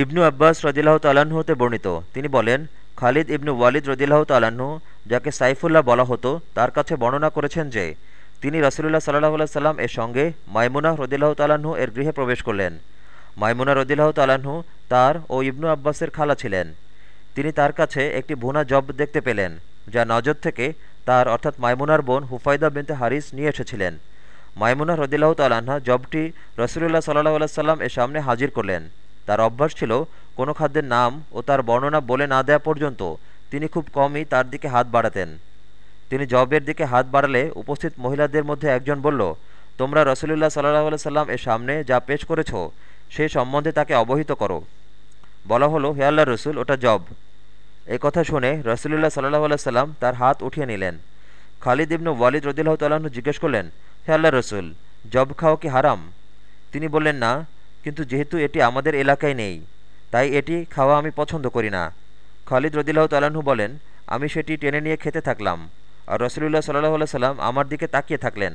ইবনু আব্বাস রদিল্লাহ তাল্লাহ্ন হতে বর্ণিত। তিনি বলেন, খালিদ ইবনু ওয়ালিদ রদিল্লাহ তাল্লাহ্ন যাকে সাইফুল্লাহ বলা হতো, তার কাছে বর্ণনা করেছেন যে, তিনি রসুলুল্লাহ সাল্লাহ সাল্লাম এর সঙ্গে মাইমুনা রদিল্লাহ তাল্লাহ্ন এর গৃহে প্রবেশ করলেন। মাইমুনা রদিল্লাহ তাল্লাহ্ন তার ও ইবনু আব্বাসের খালা ছিলেন। তিনি তার কাছে একটি ভুনা জব দেখতে পেলেন, যা নজর থেকে তার, অর্থাৎ মাইমুনার বোন হুফাইদা বিনতে হারিস নিয়ে এসেছিলেন। মাইমুনা রদিল্লাহ তাল্লাহা জবটি রসুল্লাহ সাল্লাহ সাল্লাম এর সামনে হাজির করলেন। তার অভ্যাস ছিল কোনো খাদ্যের নাম ও তার বর্ণনা বলে না দেওয়া পর্যন্ত তিনি খুব কমই তার দিকে হাত বাড়াতেন। তিনি জবের দিকে হাত বাড়ালে উপস্থিত মহিলাদের মধ্যে একজন বলল, তোমরা রসুলুল্লাহ সাল্লাহ সাল্লাম এর সামনে যা পেশ করেছ, সে সম্বন্ধে তাকে অবহিত করো। বলা হলো, হে আল্লাহ রসুল, ওটা জব। এ কথা শুনে রসুলুল্লাহ সাল্লাহ সাল্লাম তার হাত উঠিয়ে নিলেন। খালিদ ইবনু ওয়ালিদ রদিল্লাহ তাল্লাহ্ন জিজ্ঞেস করলেন, হে আল্লাহ রসুল, জব খাওয়া কি হারাম? তিনি বললেন, না কিন্তু যেহেতু এটি আমাদের এলাকায় নেই, তাই এটি খাওয়া আমি পছন্দ করি না। খালিদ রদিল্লাহ তালাহু বলেন, আমি সেটি টেনে নিয়ে খেতে থাকলাম। আর রসুলুল্লাহ সাল্লাহ সাল্লাম আমার দিকে তাকিয়ে থাকলেন।